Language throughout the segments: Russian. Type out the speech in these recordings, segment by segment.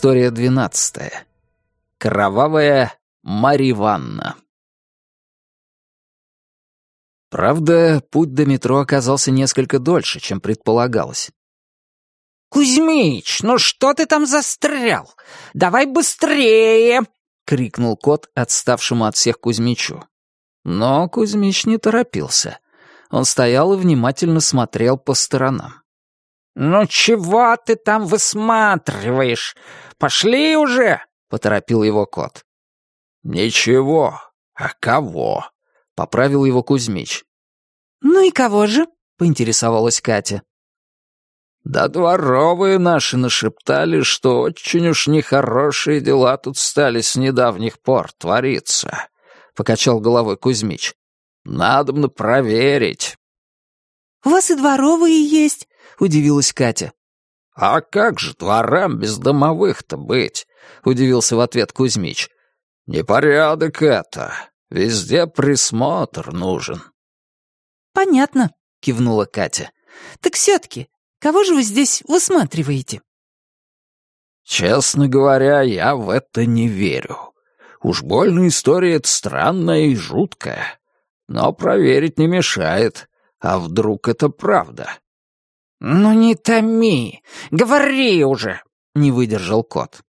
История двенадцатая. Кровавая Мариванна. Правда, путь до метро оказался несколько дольше, чем предполагалось. «Кузьмич, ну что ты там застрял? Давай быстрее!» — крикнул кот отставшему от всех Кузьмичу. Но Кузьмич не торопился. Он стоял и внимательно смотрел по сторонам. «Ну чего ты там высматриваешь? Пошли уже!» — поторопил его кот. «Ничего. А кого?» — поправил его Кузьмич. «Ну и кого же?» — поинтересовалась Катя. Да дворовые наши нашептали, что очень уж нехорошие дела тут стали с недавних пор твориться, — покачал головой Кузьмич. Надобно проверить. «У вас и дворовые есть», — удивилась Катя. «А как же дворам без домовых-то быть?» — удивился в ответ Кузьмич. «Непорядок это. Везде присмотр нужен». «Понятно», — кивнула Катя. «Так все-таки Кого же вы здесь высматриваете?» «Честно говоря, я в это не верю. Уж больно история эта странная и жуткая. Но проверить не мешает. А вдруг это правда?» «Ну не томи! Говори уже!» — не выдержал кот.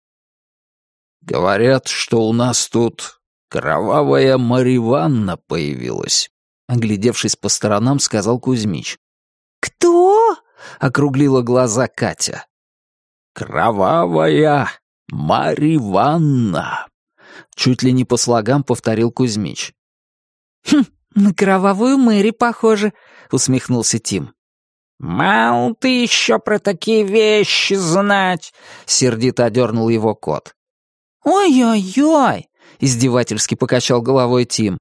«Говорят, что у нас тут кровавая Мариванна появилась», — оглядевшись по сторонам, сказал Кузьмич. «Кто?» — округлила глаза Катя. «Кровавая Мариванна!» — чуть ли не по слогам повторил Кузьмич. «Хм, на кровавую Мэри похоже», — усмехнулся Тим. «Мал ты еще про такие вещи знать!» — сердито одернул его кот. «Ой-ой-ой!» — издевательски покачал головой Тим.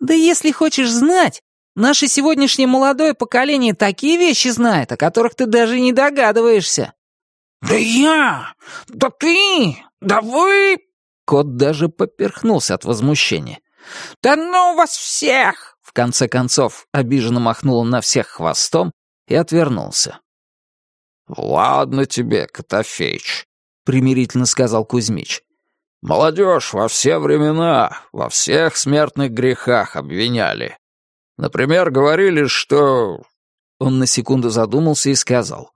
«Да если хочешь знать, Наше сегодняшнее молодое поколение такие вещи знает, о которых ты даже не догадываешься». «Да я! Да ты! Да вы!» Кот даже поперхнулся от возмущения. «Да ну вас всех!» В конце концов, обиженно махнул он на всех хвостом и отвернулся. «Ладно тебе, Котофеич», — примирительно сказал Кузьмич. «Молодежь во все времена, во всех смертных грехах обвиняли. Например, говорили, что...» Он на секунду задумался и сказал.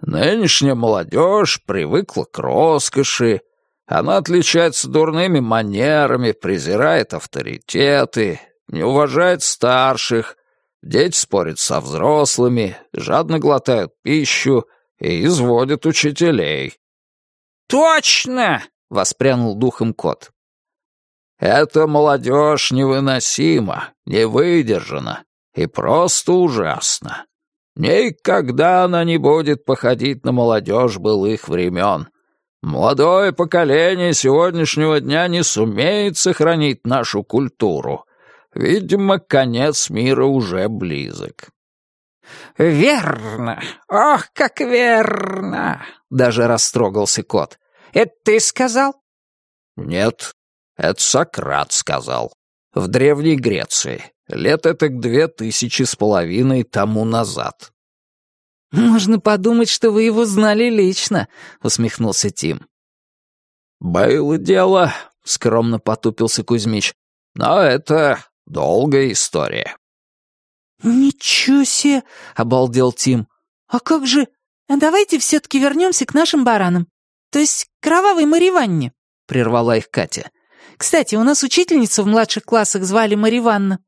«Нынешняя молодежь привыкла к роскоши. Она отличается дурными манерами, презирает авторитеты, не уважает старших, дети спорят со взрослыми, жадно глотают пищу и изводят учителей». «Точно!» — воспрянул духом кот. Эта молодежь невыносима, не выдержана и просто ужасна. Никогда она не будет походить на молодежь былых времен. Молодое поколение сегодняшнего дня не сумеет сохранить нашу культуру. Видимо, конец мира уже близок. «Верно! Ох, как верно!» — даже растрогался кот. «Это ты сказал?» «Нет, это Сократ сказал. В Древней Греции. Лет это к две тысячи с половиной тому назад. «Можно подумать, что вы его знали лично», — усмехнулся Тим. «Было дело», — скромно потупился Кузьмич. «Но это долгая история». «Ничего себе!» — обалдел Тим. «А как же... Давайте все-таки вернемся к нашим баранам. То есть к кровавой Мариванне», — прервала их Катя. Кстати, у нас учительницу в младших классах звали Марья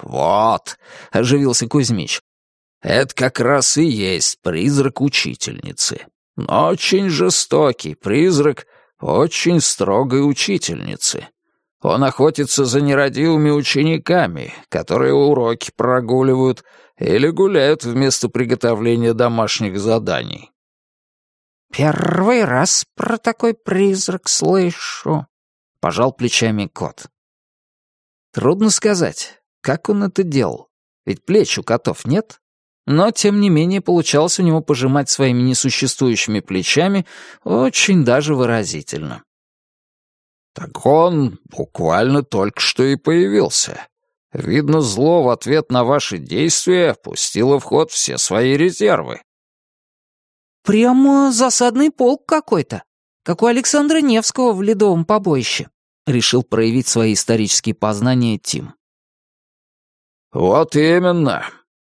«Вот», — оживился Кузьмич, — «это как раз и есть призрак учительницы. Очень жестокий призрак очень строгой учительницы. Он охотится за нерадивыми учениками, которые уроки прогуливают или гуляют вместо приготовления домашних заданий». «Первый раз про такой призрак слышу», — пожал плечами кот. Трудно сказать, как он это делал, ведь плеч у котов нет. Но, тем не менее, получалось у него пожимать своими несуществующими плечами очень даже выразительно. «Так он буквально только что и появился. Видно, зло в ответ на ваши действия пустило в ход все свои резервы». «Прямо засадный полк какой-то», как у Александра Невского в Ледовом побоище», — решил проявить свои исторические познания Тим. «Вот именно.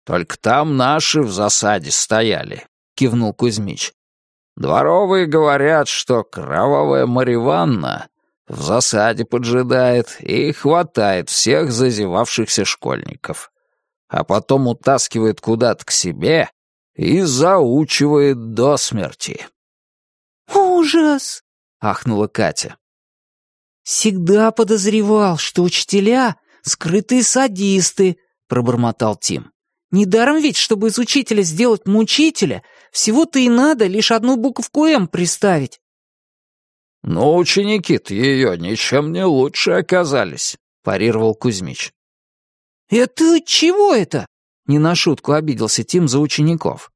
Только там наши в засаде стояли», — кивнул Кузьмич. «Дворовые говорят, что кровавая Мариванна в засаде поджидает и хватает всех зазевавшихся школьников, а потом утаскивает куда-то к себе и заучивает до смерти». «Ужас!» — ахнула Катя. «Всегда подозревал, что учителя — скрытые садисты», — пробормотал Тим. «Недаром ведь, чтобы из учителя сделать мучителя, всего-то и надо лишь одну буковку «М» приставить». «Но ученики-то ее ничем не лучше оказались», — парировал Кузьмич. «Это чего это?» — не на шутку обиделся Тим за учеников.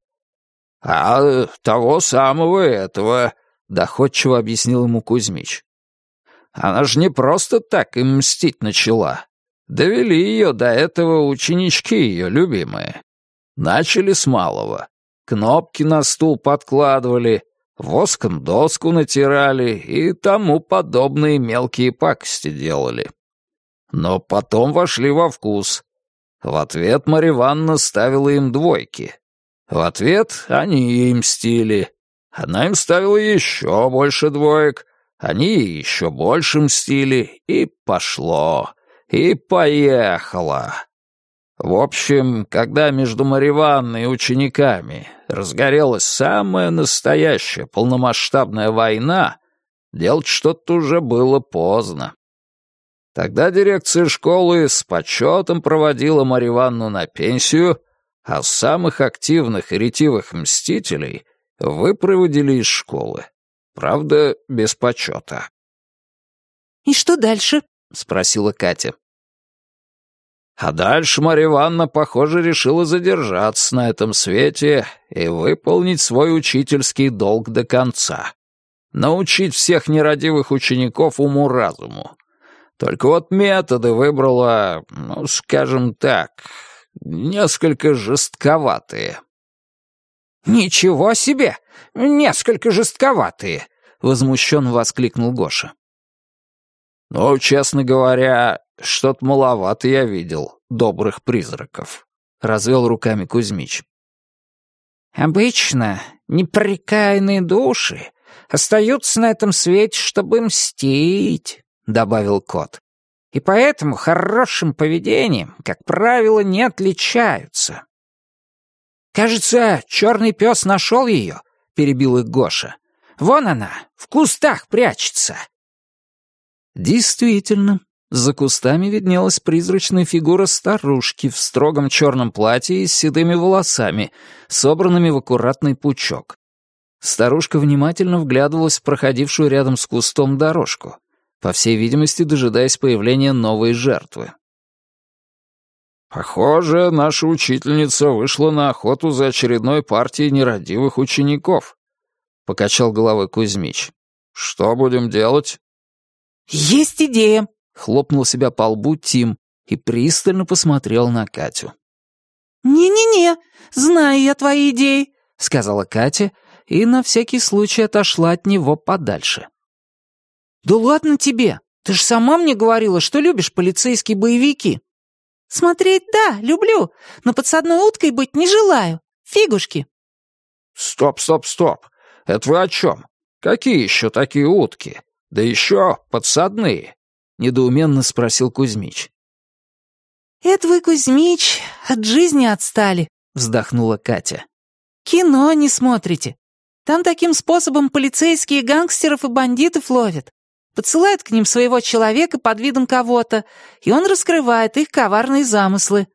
«А того самого этого», — доходчиво объяснил ему Кузьмич. «Она ж не просто так им мстить начала. Довели ее до этого ученички ее любимые. Начали с малого. Кнопки на стул подкладывали, воском доску натирали и тому подобные мелкие пакости делали. Но потом вошли во вкус. В ответ Марья Ивановна ставила им двойки. В ответ они ей мстили. Она им ставила еще больше двоек, они ей еще больше мстили, и пошло, и поехало. В общем, когда между Мариванной и учениками разгорелась самая настоящая полномасштабная война, делать что-то уже было поздно. Тогда дирекция школы с почетом проводила Мариванну на пенсию, а самых активных и ретивых мстителей выпроводили из школы. Правда, без почета. «И что дальше?» — спросила Катя. А дальше Марья Ивановна, похоже, решила задержаться на этом свете и выполнить свой учительский долг до конца. Научить всех нерадивых учеников уму-разуму. Только вот методы выбрала, ну, скажем так, несколько жестковатые. «Ничего себе! Несколько жестковатые!» — возмущенно воскликнул Гоша. «Ну, честно говоря, что-то маловато я видел добрых призраков», — развел руками Кузьмич. «Обычно непрекаянные души остаются на этом свете, чтобы мстить», — добавил кот. «И поэтому хорошим поведением, как правило, не отличаются». «Кажется, черный пес нашел ее», — перебил их Гоша. «Вон она, в кустах прячется». Действительно, за кустами виднелась призрачная фигура старушки в строгом черном платье и с седыми волосами, собранными в аккуратный пучок. Старушка внимательно вглядывалась в проходившую рядом с кустом дорожку, по всей видимости, дожидаясь появления новой жертвы. «Похоже, наша учительница вышла на охоту за очередной партией нерадивых учеников», — покачал головой Кузьмич. «Что будем делать?» «Есть идея!» Хлопнул себя по лбу Тим и пристально посмотрел на Катю. «Не-не-не, знаю я твои идеи», — сказала Катя и на всякий случай отошла от него подальше. «Да ладно тебе, ты же сама мне говорила, что любишь полицейские боевики». «Смотреть, да, люблю, но подсадной уткой быть не желаю. Фигушки». «Стоп, стоп, стоп. Это вы о чем? Какие еще такие утки? Да еще подсадные недоуменно спросил Кузьмич. «Это вы, Кузьмич, от жизни отстали», — вздохнула Катя. «Кино не смотрите. Там таким способом полицейские гангстеров и бандитов ловят. Подсылают к ним своего человека под видом кого-то, и он раскрывает их коварные замыслы».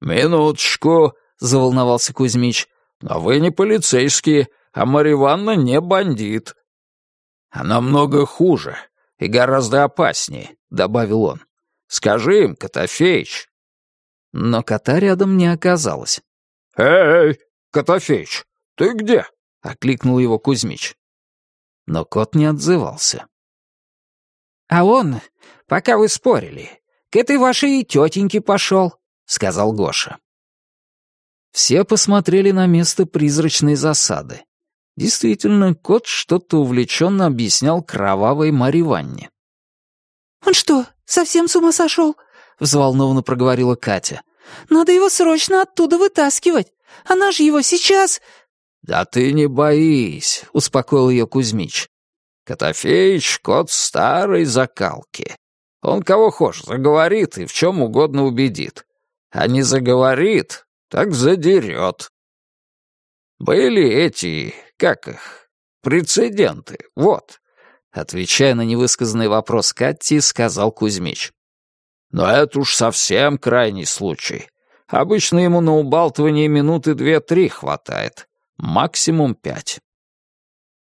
«Минуточку», — заволновался Кузьмич. «Но вы не полицейские, а Марья Ивановна не бандит». «Она много хуже и гораздо опаснее», — добавил он. «Скажи им, Котофеич». Но кота рядом не оказалось. «Эй, Котофеич, ты где?» — окликнул его Кузьмич. Но кот не отзывался. «А он, пока вы спорили, к этой вашей тетеньке пошел», — сказал Гоша. Все посмотрели на место призрачной засады. Действительно, кот что-то увлеченно объяснял кровавой Мари Ванне. «Он что, совсем с ума сошел?» — взволнованно проговорила Катя. «Надо его срочно оттуда вытаскивать. Она же его сейчас...» «Да ты не боись», — успокоил ее Кузьмич. «Котофеич — кот старой закалки. Он кого хочешь заговорит и в чем угодно убедит. А не заговорит, так задерет. Были эти, как их, прецеденты, вот. Отвечая на невысказанный вопрос Катти, сказал Кузьмич. Но это уж совсем крайний случай. Обычно ему на убалтывание минуты две-три хватает. Максимум пять.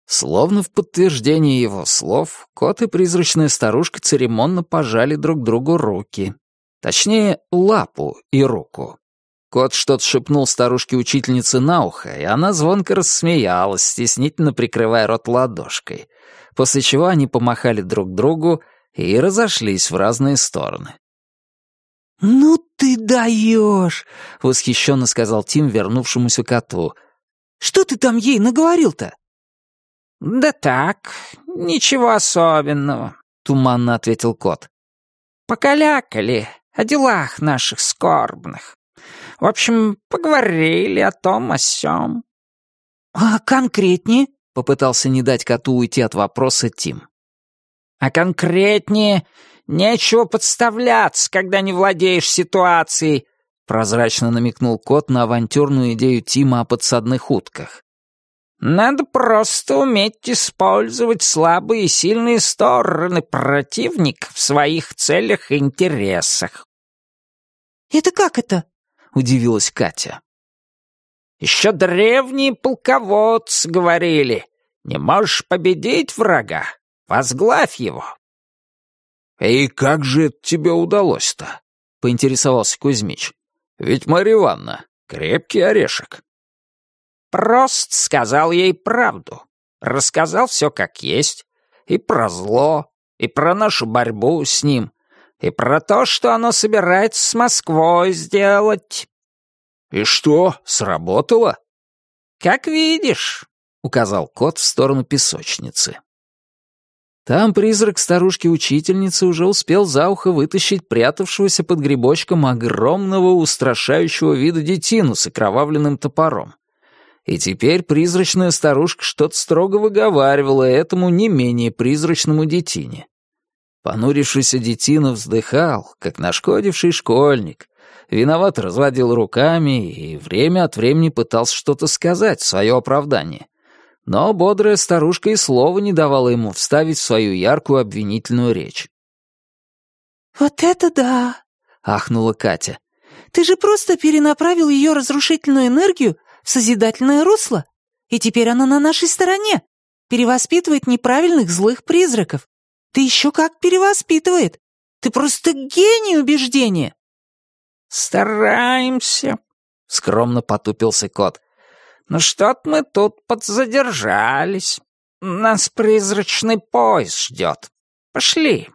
Словно в подтверждение его слов, кот и призрачная старушка церемонно пожали друг другу руки. Точнее, лапу и руку. Кот что-то шепнул старушке-учительнице на ухо, и она звонко рассмеялась, стеснительно прикрывая рот ладошкой, после чего они помахали друг другу и разошлись в разные стороны. «Ну ты даешь!» — восхищенно сказал Тим вернувшемуся коту. «Что ты там ей наговорил-то?» «Да так, ничего особенного», — туманно ответил кот. «Покалякали о делах наших скорбных. В общем, поговорили о том, о сём». «А конкретнее?» — попытался не дать коту уйти от вопроса Тим. «А конкретнее нечего подставляться, когда не владеешь ситуацией», — прозрачно намекнул кот на авантюрную идею Тима о подсадных утках. «Надо просто уметь использовать слабые и сильные стороны противника в своих целях и интересах». «Это как это?» Удивилась Катя. «Еще древние полководцы говорили, не можешь победить врага, возглавь его». «И как же это тебе удалось-то?» — поинтересовался Кузьмич. «Ведь Марья Ивановна — крепкий орешек». «Просто сказал ей правду. Рассказал все как есть. И про зло, и про нашу борьбу с ним, и про то, что оно собирается с Москвой сделать». «И что, сработало?» «Как видишь», — указал кот в сторону песочницы. Там призрак старушки-учительницы уже успел за ухо вытащить прятавшегося под грибочком огромного устрашающего вида детину с окровавленным топором. И теперь призрачная старушка что-то строго выговаривала этому не менее призрачному детине. Понурившийся детина вздыхал, как нашкодивший школьник, виноват разводил руками и время от времени пытался что-то сказать в свое оправдание. Но бодрая старушка и слова не давала ему вставить в свою яркую обвинительную речь. «Вот это да!» — ахнула Катя. «Ты же просто перенаправил ее разрушительную энергию в созидательное русло, и теперь она на нашей стороне, перевоспитывает неправильных злых призраков. Ты еще как перевоспитывает. Ты просто гений убеждения. Стараемся, скромно потупился кот. Но что-то мы тут подзадержались. Нас призрачный поезд ждет. Пошли.